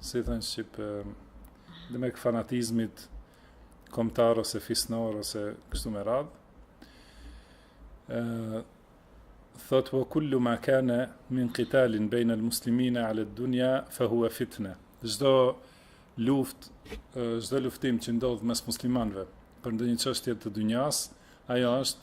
si thënë shqip, demek fanatizmit komtar ose fisnor ose kështu me radhë, thot wa kullu ma kana min qitalin baina almuslimin ala dunya fa huwa fitna çdo luft çdo luftim që ndodh mes muslimanëve për ndonjë çështje të dunjas ajo është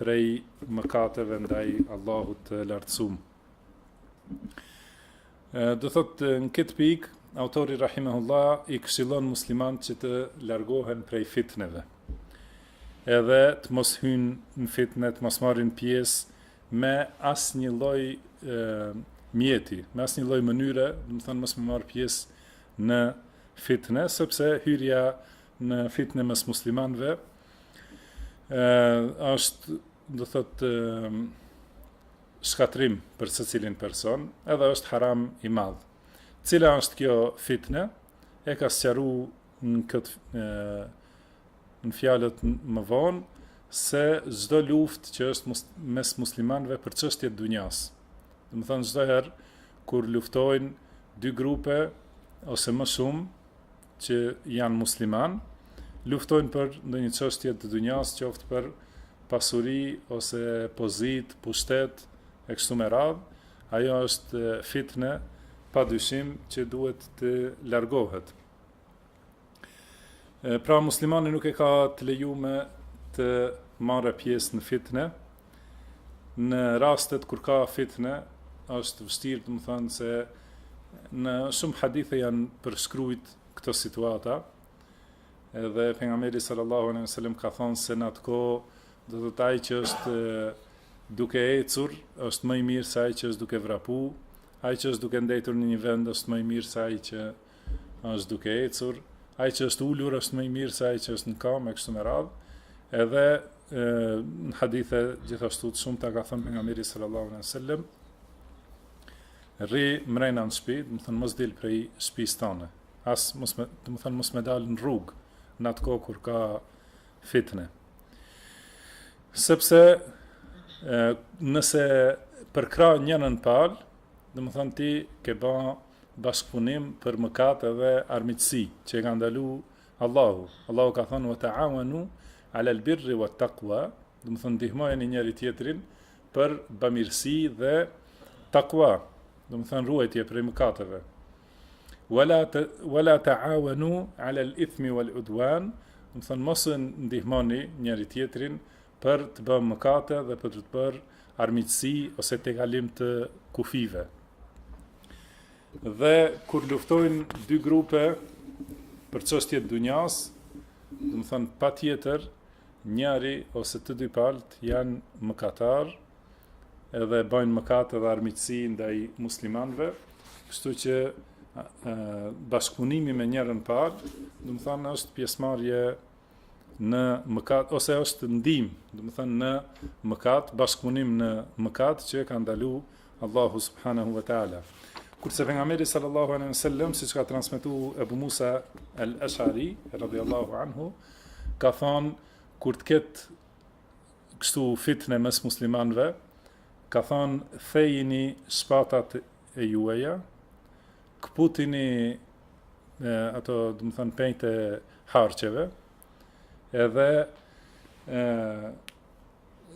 prej mëkateve ndaj Allahut të Lartësuar. Do thotë në këtë pikë autori rahimahullah i këshillon muslimanët që të largohen prej fitneve. Edhe të mos hyjnë në fitne, të mos marrin pjesë me asnjë lloj mjeti, me asnjë lloj mënyre, domethanë mos me marr pjesë në fitne, sepse hyrja në fitne mes muslimanëve është do thotë shkatërrim për secilin person, edhe është haram i madh. Cila është kjo fitne? E ka sqaru në këtë në fjalët më vonë se çdo luftë që është mus, mes muslimanëve për çështje të dunjas. Domethanë çdo herë kur luftojnë dy grupe ose më shumë që janë musliman, luftojnë për ndonjë çështje të dunjas qoftë për pasuri ose pozitë, pushtet, e kështu me radhë, ajo është fitne pa dyshim që duhet të largohet. Pra muslimani nuk e ka të lejume të marrë pjesë në fitne, Në rastet kur ka fitne, është vështirë, domethanë se në shumë hadithe janë përshkrujt këto situata. Edhe pejgamberi sallallahu alejhi ve sellem ka thonë se në atë kohë do thotë ai që është duke ecur është më i mirë se ai që është duke vrapu, ai që është duke ndejtur në një vend është më i mirë se ai që është duke ecur, ai që është ulur është më i mirë se ai që është në kamë kështu me radhë. Edhe e, në hadithe gjithashtu të shumta ka thënë pejgamberi sallallahu alejhi ve sellem rri mrena në shpi, domethanë mos dil prej shpisë tënde. As mos me, domethanë mos me dal në rrugë në atë kohë kur ka fitne. Sepse e, nëse përkrah njënën palë, domethënë ti ke ba bashkëpunim për mëkat edhe armiqësi që e ka ndalu Allahu. Allahu ka thonë wa ta'awanu 'ala al-birri wat-taqwa, domethanë ndihmoni njëri tjetrin për bamirësi dhe takwa, domethanë ruajtje prej mëkateve. Wala wala ta'awanu 'ala al-ithmi wal-'udwan, domethanë mos ndihmoni njëri tjetrin për të bërë mëkate dhe për të bërë armiqësi ose tejkalim të kufijve. Dhe kur luftojnë dy grupe për çështje të dunjas, domethanë patjetër njëri ose të dy palët janë mëkatar, edhe bëjnë mëkate dhe armiqësi ndaj muslimanëve, kështu që bashkëpunimi me njërën palë, domethanë është pjesëmarrje në mëkat ose është ndihmë, domethanë në mëkat, bashkëpunim në mëkat që e ka ndalu Allahu subhanahu wa taala. Kurse pejgamberi sallallahu alaihi wasallam siç ka transmetu Ebu Musa al-Ash'ari radhiyallahu anhu ka thënë kur të ketë kështu fitne mes muslimanëve ka thënë thejini shpatat e juaja, këputini e, ato, domethanë, penjtë e harqeve, edhe e,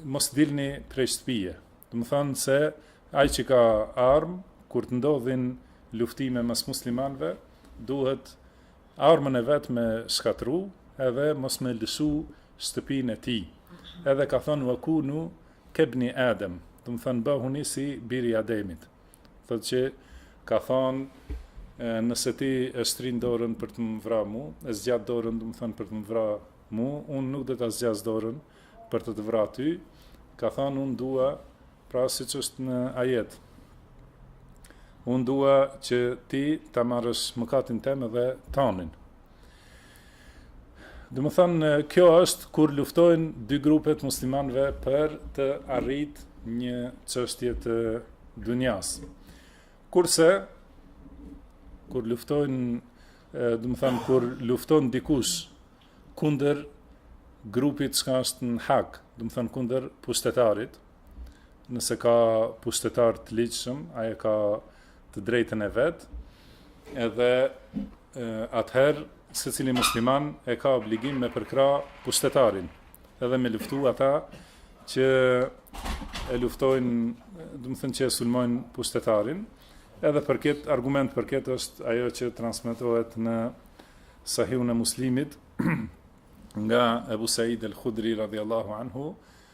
mos dilni prej shtëpie. Domethanë se ai që ka armë, kur të ndodhin luftime mes muslimanëve, duhet armën e vet me shkatërru edhe mos me lëshu shtëpinë e tij. Edhe ka thënë ue kunu Kebni Adem, domethanë bëhuni si biri i Ademit. Thotë që ka thonë nëse ti e shtrin dorën për të më vra mu, e zgjat dorën domethanë për të më vra mu, unë nuk do ta zgjas dorën për të të vra ty. Ka thonë unë dua pra siç është në ajet. Unë dua që ti ta marrësh mëkatin tem dhe tandin. Domethanë, kjo është kur luftojnë dy grupe t'muslimanëve për të arritë një çështje të dunjas. Kurse, kur luftojnë, domethanë, kur lufton dikush kundër grupit që është në hak, domethanë, kundër pushtetarit, nëse ka pushtetar të ligjshëm, ai e ka të drejtën e vet. Edhe atëherë secili musliman e ka obligim me përkrah pushtetarin, edhe me luftu ata që e luftojnë, domethanë që e sulmojnë pushtetarin. Edhe për këtë argument për këtë është ajo që transmetohet në Sahihun e Muslimit nga Ebu Said el-Hudri radhiyallahu anhu,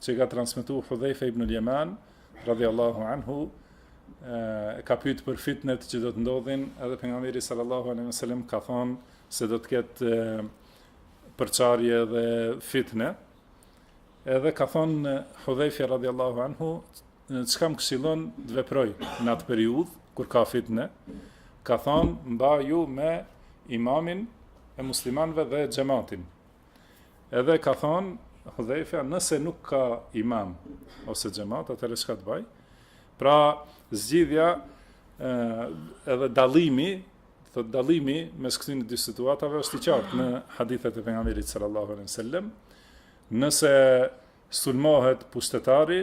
që ka transmetu Hudhejfe ibn el-Jeman radhiyallahu anhu e ka pyet për fitnet që do të ndodhin, edhe pejgamberi sallallahu alaihi wasallam ka thënë se do të ketë përçarje dhe fitne. Edhe ka thënë Hudhejfe radhiyallahu anhu, çka më këshillon të veproj në atë periudhë kur ka fitne? Ka thënë mbaju me imamin e muslimanëve dhe xhematin. Edhe ka thonë Hudhejfa, nëse nuk ka imam ose xhemat, atëherë çka të baj? Pra, zgjidhja edhe dallimi, thotë dallimi mes këtyre dy situatave është i qartë në hadithet e pejgamberit sallallahu alejhi ve sellem. Nëse sulmohet pushtetari,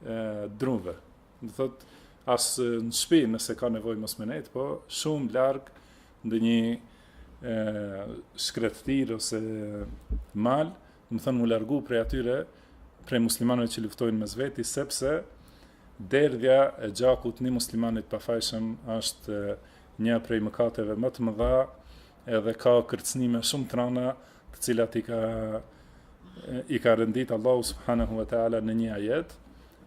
e drunve. Do thotë, as në shpi nëse ka nevojë mos me nejtë, po shumë larg ndonjë e, shkretëtirë ose mal, domethënë mu largu prej atyre, prej muslimanëve që luftojnë mes veti, sepse derdhja e gjakut një muslimanit pafajshëm është një prej mëkateve më të mëdha edhe ka kërcnime shumë të rana të cilat i ka i ka renditë Allahu subhanahu wa taala në një ajet,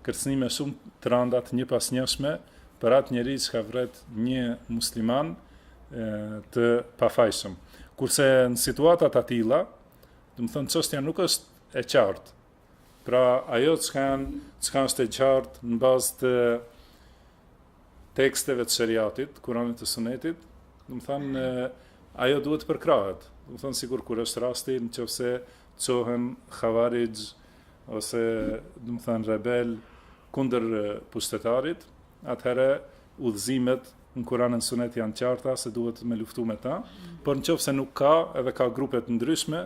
kërcënime shumë të randa të njëpasnjëshme për atë njeri që ka vretë një musliman të pafajshëm. Kurse në situata të atilla, domethënë, çështja nuk është e qartë, Pra, ajo çka, çka është e qartë në bazë të teksteve të sheriatit, Kuranit dhe Sunetit, domethënë ajo duhet të përkrahet. Domethënë sikur kur është rasti në qoftë se çohen havarixhë ose domethënë rebelë kundër pushtetarit, atëherë udhëzimet në Kur'an e Sunet janë të qarta se duhet me luftu me ta, por në qoftë se nuk ka edhe ka grupe të ndryshme,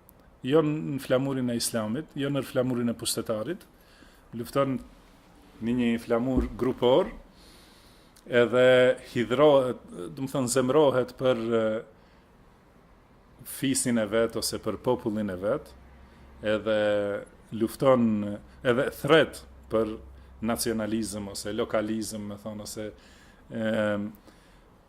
jo në flamurin e islamit, jo në flamurin e pushtetarit, lufton në një flamur grupor, edhe hidhërohet, domethënë zemrohet për fisin e vet ose për popullin e vet, edhe lufton edhe thrret për nacionalizëm ose lokalizëm, domethënë, ose e,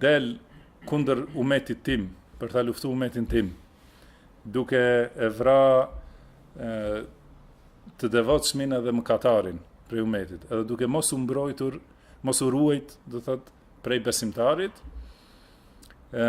del kundër umetit tim, për ta luftu umetin tim, duke e vra e, të devotshmin edhe mëkatarin prej umetit, edhe duke mos u mbrojtur, mos u ruajt, do thotë, prej besimtarit, e,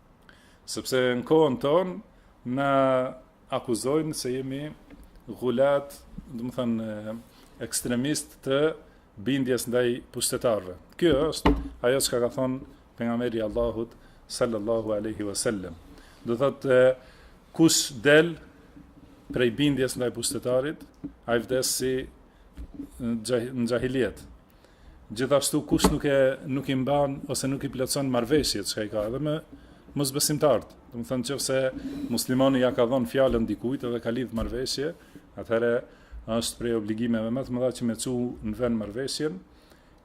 Sepse në kohën tonë na akuzojnë se jemi gulat, domethënë ekstremistë të bindjes ndaj pushtetarëve. Kjo është ajo çka ka thonë pejgamberi i Allahut sallallahu alaihi wasallam. Do thotë kush del prej bindjes ndaj pushtetarit, ai vdes si në xhahilijet. Gjithashtu kush nuk e nuk i mban ose nuk i plotëson marrëveshjet çka i ka edhe me mosbesimtarët. Domethonë nëse muslimani ja ka dhënë fjalën dikujt edhe ka lidh marrëveshje, atëherë është prej obligimeve më të mëdha që me çu në vend marrëveshjen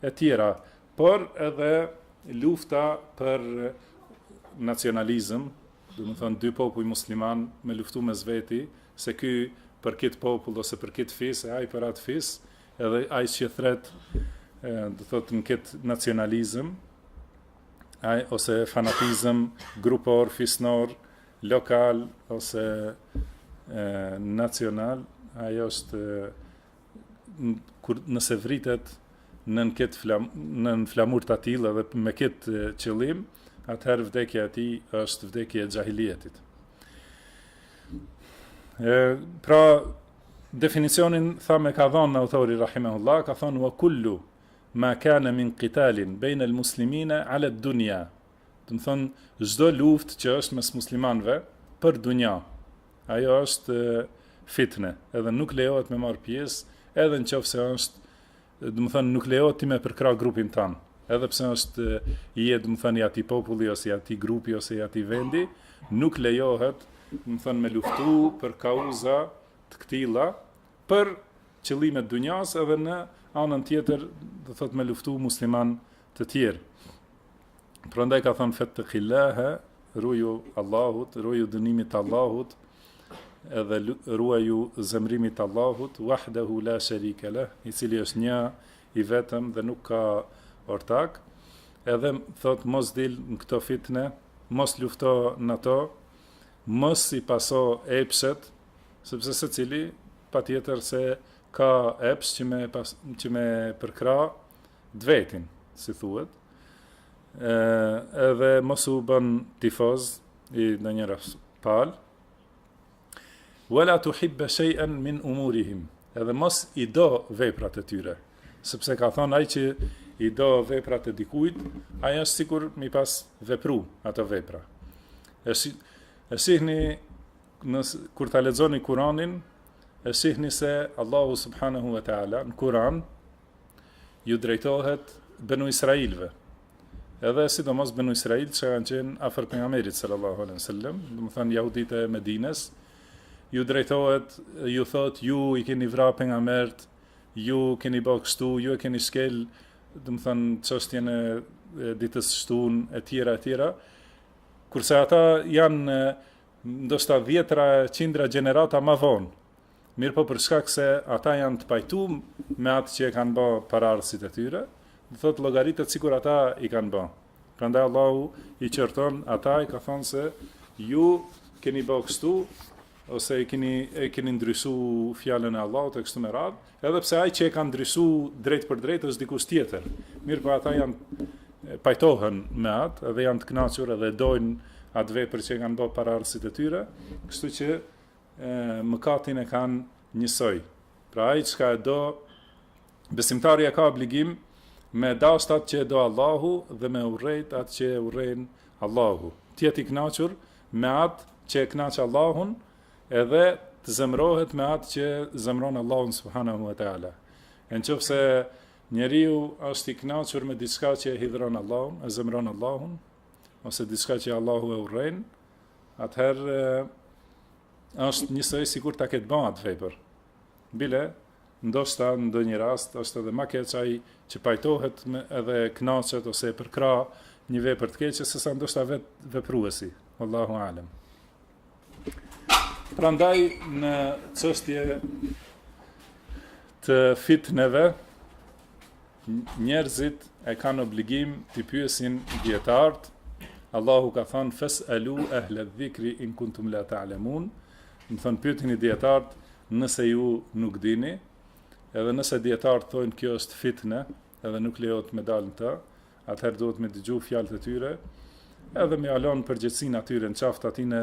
e tjera. Por edhe lufta për nacionalizëm, do të thonë dy popuj musliman me luftu mes veti, se ky për këtë popull ose për këtë fis e ai për atë fis, Edhe ai që thret, do thotë në këtë nacionalizëm, ai ose fanatizëm grupor, fisnor, lokal ose e, nacional, ai është kur nëse vritet nën këtë flam, nën flamur të atillë edhe me këtë qëllim, atëherë vdekja e tij është vdekja e xhahilijetit. E, pra, Definicionin thamë e ka dhanë autori rahimehullah, ka thonë wa kullu ma kana min qitalin bejn el muslimina ala dunja, domethonë çdo luftë që është mes muslimanëve për dunja, ajo është fitne, edhe nuk lejohet me marrë pjesë, edhe në qoftë se është domethënë nuk lejohet ti me përkrah grupin tan, edhe pse është i yti domethënë i atij populli ose i atij grupi ose i atij vendi, nuk lejohet domethënë me luftu për kauza të këtilla për qëllime të dunjas edhe në anën tjetër do thotë me luftu musliman të tjerë. Prandaj ka thënë fettekillaha, ruaju Allahut, ruaju dënimit të Allahut, edhe ruaju zemërimit të Allahut, wahdahu la sharika lah, i cili është një i vetëm dhe nuk ka ortak. Edhe thotë mos dil në këto fitne, mos lufto në to, mos i paso epshet, sepse secili patjetër se ka epsh që me, pas, që me përkrah, T'vetin, si thuhet, edhe mos u bën tifoz i ndonjërës palë, wala tuhibba shay'an min umurihim edhe mos i do veprat e tyre sepse ka thonë ai që i do veprat e dikujt ai është sikur m'i pas vepru ato vepra e shi e shihni në kur ta lexoni Kur'anin e shihni se Allahu subhanahu wa taala në Kur'an ju drejtohet Benu Israilve, edhe sidomos Benu Israil që kanë qenë afër pejgamberit sallallahu alaihi sallam, domethënë jahuditë e Medinës, ju drejtohet, ju thotë, ju i keni vra pejgamberët, ju keni bërë kështu, ju e keni shkel, domethënë çështjen e ditës shtunë, e tjera, e tjera, kurse ata janë ndoshta dhjetra, qindra, gjenerata ma vonë, Mirëpo për shkak se ata janë të pajtu me atë që e kanë ba paraardhësit e tyre, do thotë llogaritet sikur ata i kanë bë. Prandaj Allahu i qorton ata ju ka thonë se ju keni bë kështu ose e keni e keni ndryshu fjalën e Allahut e kështu me radhë, edhe pse ai që e ka ndryshu drejtpërdrejt është dikush tjetër. Mirëpo ata janë pajtohen me atë dhe janë të kënaqur edhe dojnë atë vepër që e kanë bërë paraardhësit e tyre, kështu që mëkatin e kanë njësoj. Pra ai çka e do besimtari e ka obligim me dashtë atë që e do Allahu dhe me urrejt atë që e urrejn Allahu. Të jetë i knaqur me atë që e knaqë Allahun edhe të zemrohet me atë që e zemron Allahun subhanahu wa ta'ala. E në qoftë se njeriu është i knaqur me diçka që e hidhëron Allahun, e zemron Allahun, ose diçka që Allahu e urrejn, atëherë është njësoj sikur ta ketë ba atë vepër. Bile, ndoshta në ndonjë rast, është edhe ma keq ai që pajtohet me edhe knaqet ose e përkrah një vepër të keqe, sesa ndoshta vetë vepruesi. Allahu alem. Prandaj në çështje të fitneve, njerëzit e kanë obligim t'i pyesin dietarët. Allahu ka thënë fes alu ehle dhikri in kuntum la ta'lamun. Domethënë pyetini dietarët nëse ju nuk dini. Edhe nëse dietarët thonë kjo është fitne, edhe nuk lejohet me dalë në të, atëherë duhet me dëgju fjalët e tyre, edhe me ja lon përgjegjësinë atyre në qafë atyne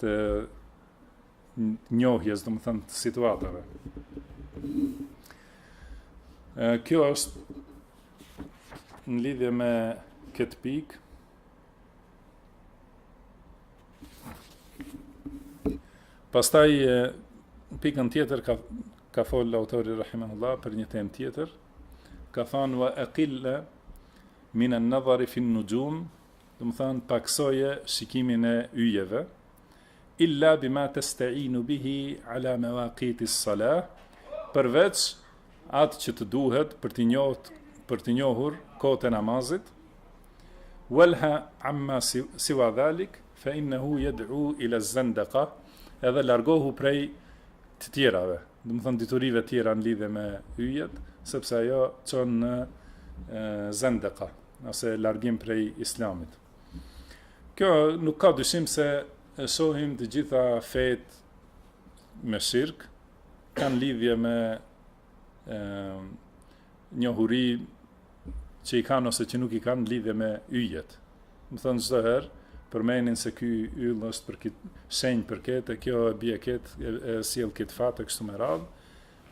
të njohjes, domethënë, të situatave. Kjo është në lidhje me këtë pikë, Pastaj pikën tjetër ka ka fol autori rahimahullah për një temë tjetër, ka thënë wa aqilla min an-nadhari fi an-nujum domethënë paksoje shikimin e yjeve illa bima tasta'inu bihi ala mawaqit as-salah përveç atë që të duhet për të njohur për të njohur kohët e namazit walha amma siwa dhalik fa innahu yad'u ila az-zandaqa edhe largohu prej të tjerave domethënë diturive të tjera në lidhje me yjet sepse ajo çon në zandaqa ose largim prej islamit. Kjo nuk ka dyshim se e shohim, të gjitha fejt me shirk, kanë lidhje me e, njohuri që i kanë ose që nuk i kanë lidhje me yjet. Domethënë çdo herë, përmenin se ky yll është për këtë shenjë për këtë, e kjo e bie këtë, e, e sjell këtë fat, e kështu me radhë,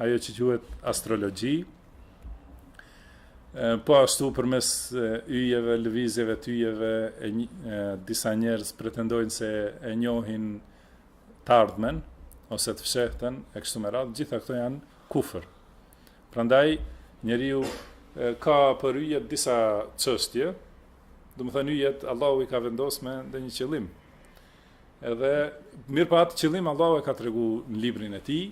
ajo që quhet astrologji, po ashtu përmes yjeve, lëvizjeve të yjeve, e, e, disa njerëz pretendojnë se e njohin të ardhmen, ose të fshehtën, e kështu me radhë, gjitha këto janë kufër. Prandaj, njeriu ka për yjet disa çështje, domethënë yjet, Allahu i ka vendos me ndonjë qëllim. Edhe mirëpo atë qëllim Allahu e ka tregu në librin e tij.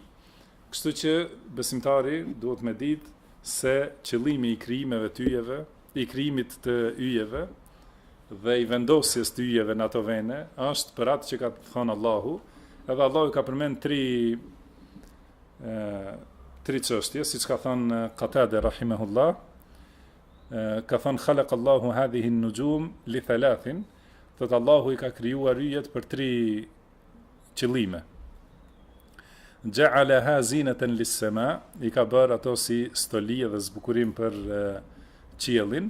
Kështu që besimtari duhet me ditë se qëllimi i krijimeve të yjeve, i krijimit të yjeve dhe i vendosjes të yjeve në ato vene është për atë që ka thënë Allahu, edhe Allahu ka përmend tri, ë, tri çështje, siç ka thënë Qatada rahimahullah, ka thënë khalaq Allahu hadhihi an-nujum li thalathin, Thotë Allahu i ka krijuar yjet për tri qëllime. Ja'alaha zinatan lis-samaa, i ka bërë ato si stoli dhe zbukurim për qiellin,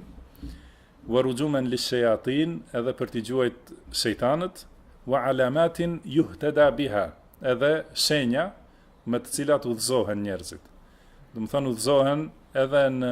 wa rujuman lish-shayatin edhe për t'i gjuajt shejtanët, wa alamatin yuhtada biha edhe shenja me të cilat udhëzohen njerëzit. Domethënë udhëzohen edhe në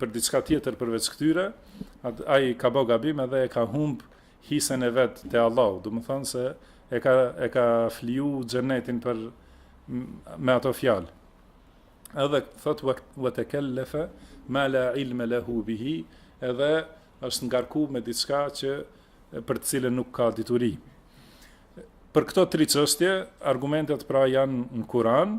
për diçka tjetër përveç këtyre, ai ka bë gabim edhe e ka humb hisen e vet te Allahu, domethënë se e ka e ka fliu xhenetin përmes ato fjalë. Edhe thot wa takallafa ma la ilma lahu bihi, edhe është ngarku me diçka që për të cilën nuk ka dituri. Për këto tri çështje, argumentet pra janë në Kur'an,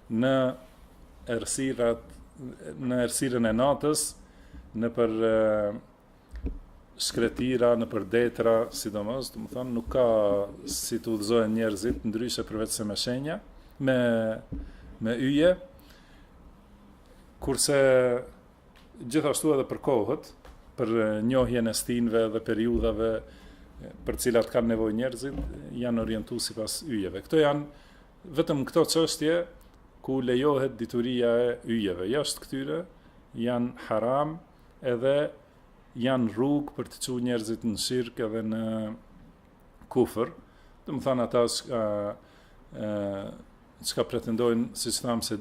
në errësirat në errësirën e natës nëpër shkretira, nëpër detra, sidomos, domethënë nuk ka si të udhëzohen njerëzit ndryshe përveçse me shenja, me me yje. Kurse gjithashtu edhe për kohët, për njohjen e stinëve dhe periudhave për cilat kanë nevojë njerëzit, janë orientu sipas yjeve. Këto janë Vetëm këto çështje ku lejohet dituria e yjeve jashtë këtyre janë haram edhe janë rrugë për të çuar njerëzit në shirk edhe në kufër. Domethanë ata çka çka pretendojnë, siç thamë, se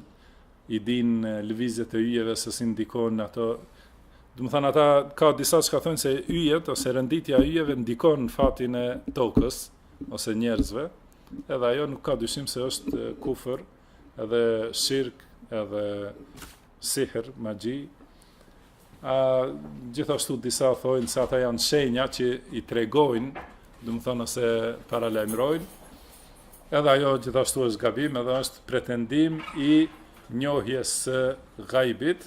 i dinë lëvizjet e yjeve, se si ndikon në ato, domethanë ata, ka disa çka thojnë se yjet, ose rënditja yjeve, ndikon në fatin e tokës, ose njerëzve, Edhe ajo nuk ka dyshim se është kufër edhe shirk edhe sihr, magji. A, gjithashtu disa thojnë se ata janë shenja që i tregojnë, domethonë se paralajmërojnë, edhe ajo gjithashtu është gabim edhe është pretendim i njohjes së gajbit,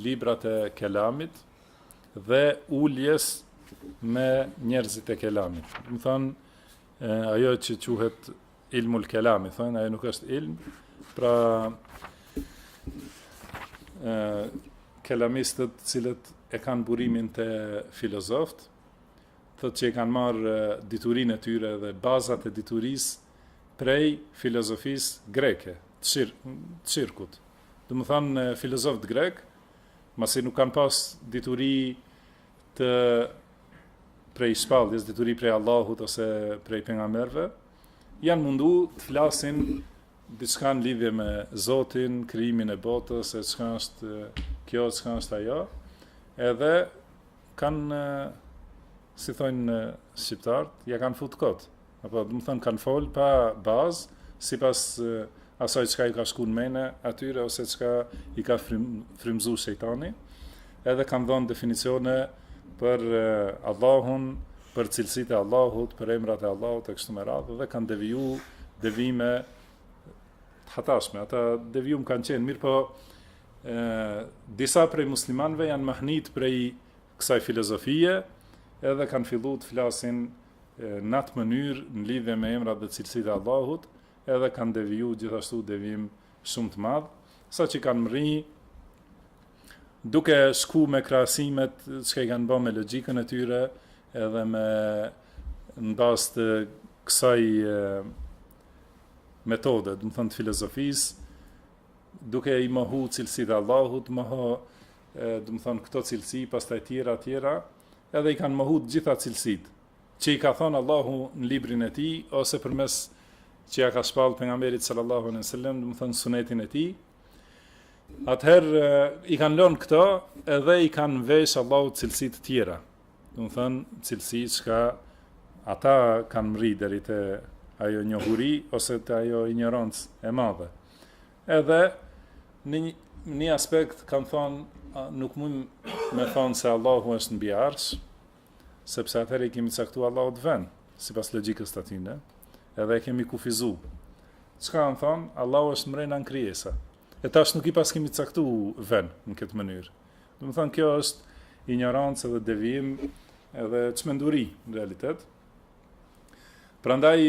librat e kelamit dhe uljes me njerëzit e kelamit. Domethanë, ajo që quhet ilmul kelami, thonë, ajo nuk është ilm, pra e, kelamistët të cilët e kanë burimin te filozofët, thotë që e kanë marrë diturinë e tyre dhe bazat e diturisë prej filozofisë greke, të shirkut. Domethanë filozofët grekë, masi nuk kanë pas dituri të prej shpalljes, dituri prej Allahut ose prej pejgamberëve, janë mundu të flasin diçka në lidhje me Zotin, krijimin e botës, se çka është kjo, çka është ajo, edhe kanë si thojnë shqiptarët, ja kanë fut kot. Apo, domethonë kanë fol pa bazë, sipas asaj çka i ka shku në mene atyre ose çka i ka frym, frymzu shejtani, edhe kanë dhënë definicione për Allahun, për cilësitë e Allahut, për emrat e Allahut e kështu me radhë dhe kanë deviju devime të hatashme. Ata devijum kanë qenë, mirëpo e, disa prej muslimanëve janë mahnit prej kësaj filozofie edhe kanë fillu të flasin në atë mënyrë në lidhje me emrat dhe cilësitë e Allahut, edhe kanë deviju gjithashtu devim shumë të madh, saqë kanë mrri duke shku me krahasimet çka i kanë ba me logjikën e tyre edhe me anë të kësaj metode, domethonë të filozofisë, duke i mohu cilësitë e Allahut, mohu domethënë këto cilësi, pastaj tjera, tjera, edhe i kanë mohu të gjitha cilësitë që i ka thënë Allahu në librin e tij ose përmes që ja ka shpallë pejgamberit sallallahu alejhi dhe sellem, domethënë sunetin e tij. Atëherë i kanë lënë këto edhe i kanë vesh Allahut cilësi të tjera. Domethënë cilësi që ata kanë mri deri te ajo njohuri ose te ajo injorancë e madhe. Edhe në një në një aspekt kanë thonë nuk mund me thonë se Allahu është mbi arsh, sepse atëherë i kemi caktu Allahut ven, sipas logikës të atyne, edhe e kemi kufizu. Çka kanë thonë, Allahu është mrena në krijesa. E tash nuk i paskemi caktu ven në këtë mënyrë. Domethënë, kjo është injorancë dhe devijim edhe çmenduri në realitet. Prandaj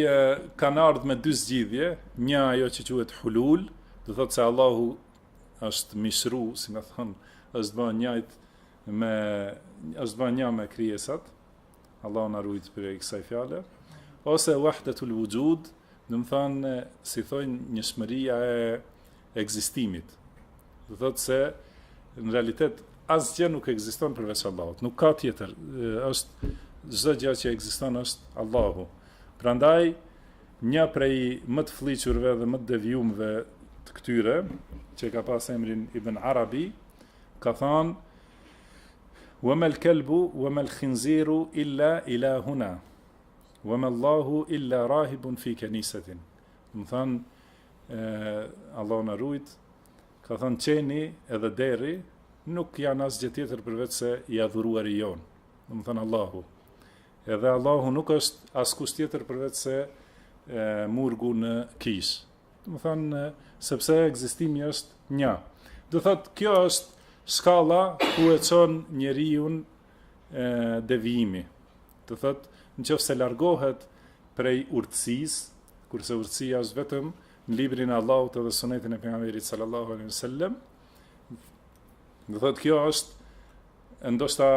kanë ardh me dy zgjidhje, një ajo që quhet hulul, do thotë se Allahu është mishru, si me thon, është bë një me është bë një me krijesat. Allahu na ruajt prej kësaj fjale. Ose wahdatul wujud, domethënë si thonë njëshmëria e ekzistimit. Do thotë se në realitet asgjë nuk ekziston përveç Allahut. Nuk ka tjetër, është çdo gjë që ekziston është Allahu. Prandaj një prej më të flliqurve dhe më të devijuarve të këtyre që ka pas emrin Ibn Arabi ka thënë wa mal kalbu wa mal khinziru illa ilahuna wa ma Allahu illa rahibun fi kanisatin. Domethënë Allahu na rujt, ka thënë qeni edhe derri nuk janë asgjë tjetër përveç se i adhuruari jonë. Domethënë Allahu. Edhe Allahu nuk është askush tjetër përveç se e, murgu në kishë. Domethënë sepse ekzistimi është një. Do thotë kjo është shkalla ku e çon njeriun devijimi. Do thotë, në qoftë se largohet prej urtësisë, kurse urtësia është vetëm në librin e Allahut dhe sunetin e pejgamberit sallallahu alaihi wasallam, do thotë kjo është e ndoshta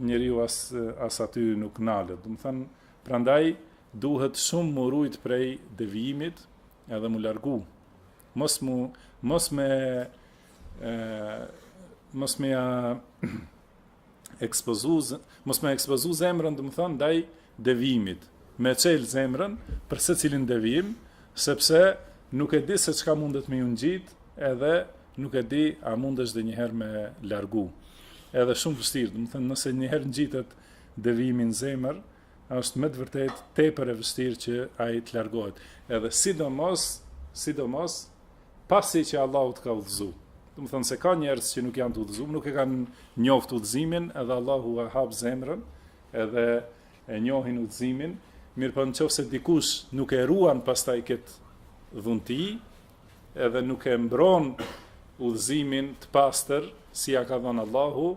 njeriu as as aty nuk nalet. Domethënë, prandaj duhet shumë m'u rujt prej devijimit edhe m'u largu. Mos me mos me ë mos me ja ekspozu mos me ekspozu zemrën, domethënë ndaj devijimit. Me çel zemrën për secilin devijim, sepse nuk e di se çka mundet me ju ngjit, edhe nuk e di a mundesh dhe njëherë me largu. Edhe shumë vështirë, domethënë nëse njëherë ngjitet devijimi n'zemër, është me të vërtetë tepër e vështirë që ai të largohet, edhe sidomos, sidomos pasi që Allahu të ka udhëzuar. Domethënë se ka njerëz që nuk janë të udhëzuar, nuk e kanë njoftë udhëzimin, edhe Allahu e hap zemrën, edhe e njohin udhëzimin, mirëpo në qoftë se dikush nuk e ruan pastaj këtë dhunti, edhe nuk e mbron udhëzimin të pastër, si ia ka dhënë Allahu,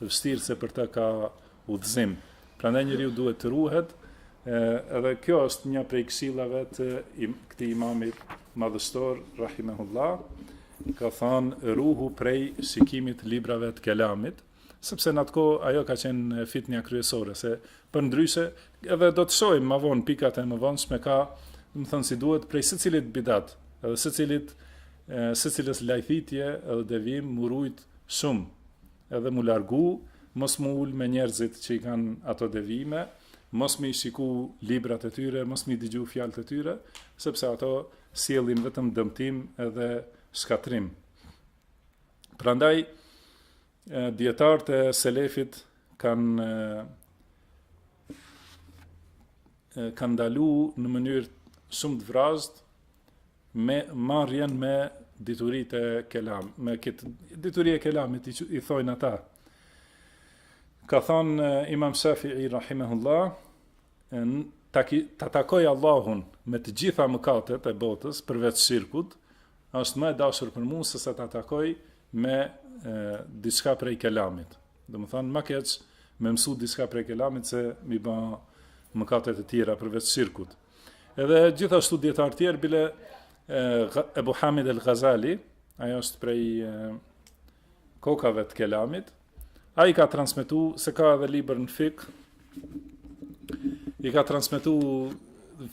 vështirë se për të ka udhëzim. Prandaj njeriu duhet të ruhet, edhe kjo është një prej këshillave të këtij imami madhështor rahimehullah, ka thënë ruhu prej shikimit librave të kelamit, sepse në atë kohë ajo ka qenë fitnia kryesore, se përndryshe, edhe do të shojmë ma vonë pikat e mëvonshme ka me thënë si duhet, prej së cilit bidat, edhe së cilit, së cilës lajthitje edhe devijim m'u rujt shumë, edhe m'u largu, mos m'u ul me njerëzit që i kanë ato devijime, mos m'i shiku librat e tyre, mos m'i dëgju fjalët e tyre, sepse ato sjellin vetëm dëmtim edhe shkatërrim. Prandaj dietarët e selefit kanë kanë ndalu në mënyrë shumë të vrazhdë me marrjen me dituritë e kelam, me këtë dituri e kelamit i, i thojnë ata. Ka thonë imam Shafiu rahimehullah, ta, ki, ta takoj Allahun me të gjitha mëkatet e botës, përveç shirkut, është më e dashur për mu sesa ta takoj me e, diçka prej kelamit. Domethënë, më keq me mësu diçka prej kelamit se m'i ba mëkatet e tjera përveç shirkut. Edhe gjithashtu dietar të tjerë bile Ebu Hamid el Ghazali, ai është prej kokave të kelamit. Ai ka transmetuar se ka edhe libër në fikh. I ka transmetuar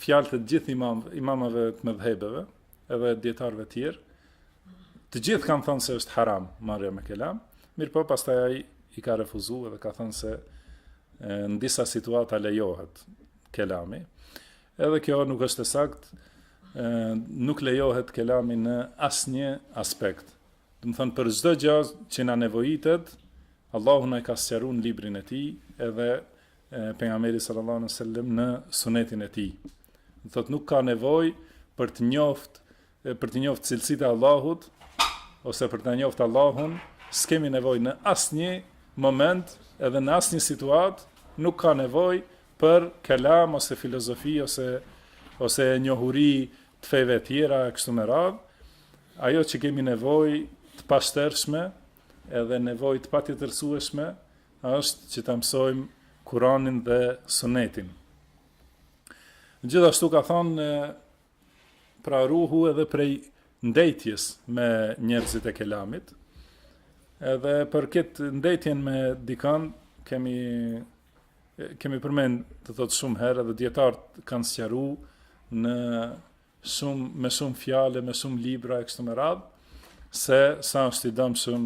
fjalët e gjithë imam, imamave të medhhebeve, edhe dietarëve të tjerë. Të gjithë kanë thënë se është haram marrja me kelam, mirëpo pastaj ai i ka refuzuar dhe ka thënë se në disa situata lejohet kelami. Edhe kjo nuk është e saktë, nuk lejohet kelami në asnjë aspekt. Domethënë, për çdo gja që na nevojitet, Allahu na e ka sqaru në librin e tij, edhe pejgamberi sallallahu alejhi ue selem në sunetin e tij. Do thotë, nuk ka nevojë për të njoftë Për t'i njoftë cilësitë e Allahut ose për ta njoftë Allahun, s'kemi nevojë në asnjë moment edhe në asnjë situatë nuk ka nevojë për kelam ose filozofi ose ose njohuri të feve tjera e kështu me radhë. Ajo që kemi nevojë të pashtershme edhe nevojë të patjetërsueshme është që ta mësojmë Kur'anin dhe Sunetin. Gjithashtu ka thënë Pra ruhu edhe prej ndejtjes me njerëzit e kelamit, edhe për këtë ndejtje me dikan, kemi, kemi përmend do të thotë shumë herë, edhe dijetarët kanë sqaru në shumë, me shumë fjalë, me shumë libra e kështu me radhë, se sa është i damshëm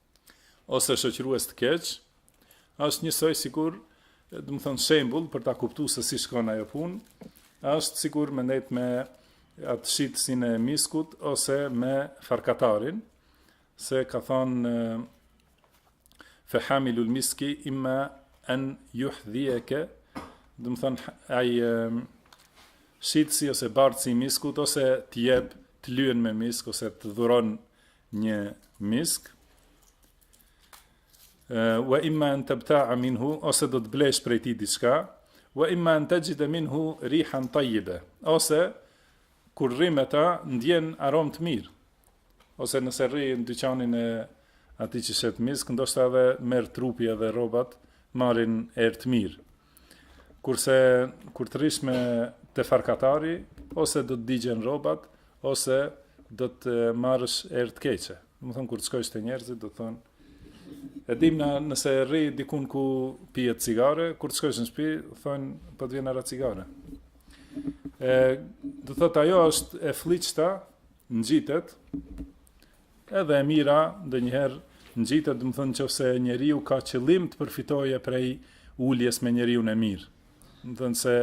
ose shoqëruesi i keq, është njësoj sikur, domethënë shembull për ta kuptuar se si shkon ajo punë, është sikur me ndejt me atë shitësin e miskut ose me farkatarin, se ka thonë fe hamilul miski imma an yuhdhiyaka, domethënë ai shitësi ose bartësi i miskut ose të jep të lyen me misk ose të dhuron një misk wa imma an tabta'a minhu ose do të blesh prej tij diçka wa imma an tajida minhu rihan tayyiba ose kur rri me ta ndjen aromë të mirë ose nëse rri në dyqanin e atij që shet misk ndoshta edhe merr trupi edhe rrobat marrin erë të mirë Kurse kur të rrish me te farkatari, ose do të digjen rrobat, ose do të marrësh erë të keqe. Domethënë kur të shkojsh te njerëzit, do të thonë E dim na nëse rri dikun ku pihet cigare, kur të shkojsh në shtëpi, thonë po të vjen era cigare. E do thot ajo është e flliqtë, ngjitet Edhe e mira ndonjëherë ngjitet, domethënë nëse njeriu ka qëllim të përfitojë prej uljes me njeriun e mirë. Domethënë se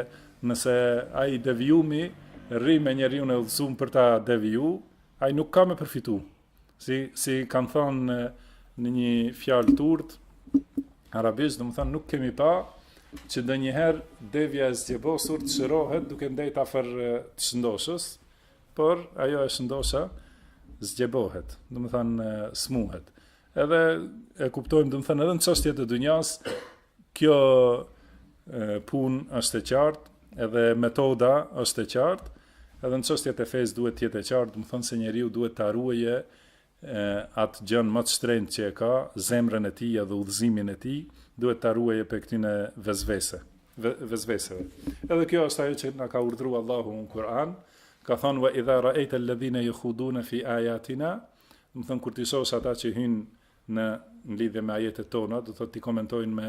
nëse ai i devijumi rri me njeriun e udhëzuar për ta deviju, ai nuk ka me përfitu. Si si kanë thënë në një fjalë të urtë arabisht, domethënë nuk kemi pa që ndonjëherë deveja e zgjebosur të shërohet duke ndejt afër të shëndoshës, Por ajo e shëndosha zgjebohet, domethënë smuhet. Edhe e kuptojmë, domethënë edhe në çështjet e dynjas, kjo punë është e qartë, edhe metoda është e qartë, edhe në çështjet e fesë duhet të jetë e qartë, domethënë se njeriu duhet ta ruajë atë gjënë më të shtrenjtë që e ka, zemrën e tij edhe udhëzimin e tij, duhet ta ruajë prej këtyne vesvese, vesveseve. Edhe kjo është ajo që na ka urdhëruar Allahu në Kur'an, ka thënë wa idha ra'aita alladhina yakhuduna fi ayatina, domethonë kur t'i shohësh ata që hyjnë në në lidhje me ajetet tona, domethonë t'i komentojnë me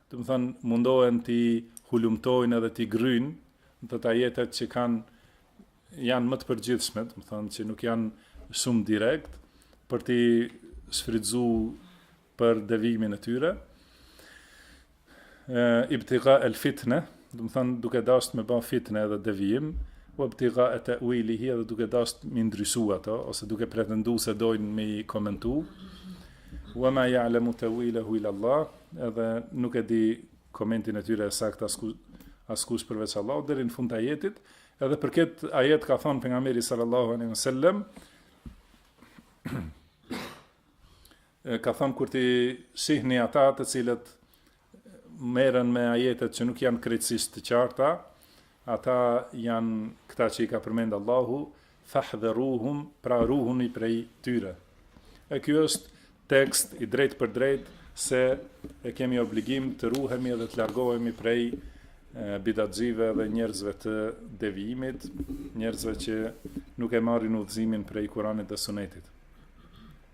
Domethënë mundohen t'i hulumtojnë edhe t'i grryjnë ato ajetet që kanë janë më të përgjithshme, domethonë që nuk janë shumë direkt për t'i shfrytëzuar për devijimin e tyre. Ibtigha al-fitna, domethënë duke dasht me ba fitnë edhe devijim, wabtigha'a tawilihi edhe duke dasht m'i ndryshu ato ose duke pretenduar se dojnë me i komentu. Wa ma ya'lamu tawilahu illa Allah, edhe nuk e di komentin e tyre saktë askush përveç Allah deri në fund të ajetit. Edhe për këtë ajet ka thënë pejgamberi sallallahu alaihi wasallam Ka thënë kur t'i shihni ata të cilët merren me ajetet që nuk janë krejtësisht të qarta, ata janë këta që i ka përmend Allahu, fahdharuhum, pra ruhuni prej tyre. E ky është tekst i drejtpërdrejtë se e kemi obligim të ruhemi dhe të largohemi prej bidatçive dhe njerëzve të devijimit, njerëzve që nuk e marrin udhëzimin prej Kuranit dhe Sunetit.